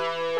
Bye.